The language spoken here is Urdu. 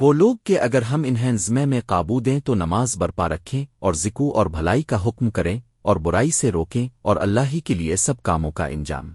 وہ لوگ کہ اگر ہم انہیں زمے میں قابو دیں تو نماز برپا رکھیں اور ذکو اور بھلائی کا حکم کریں اور برائی سے روکیں اور اللہ ہی کے لیے سب کاموں کا انجام۔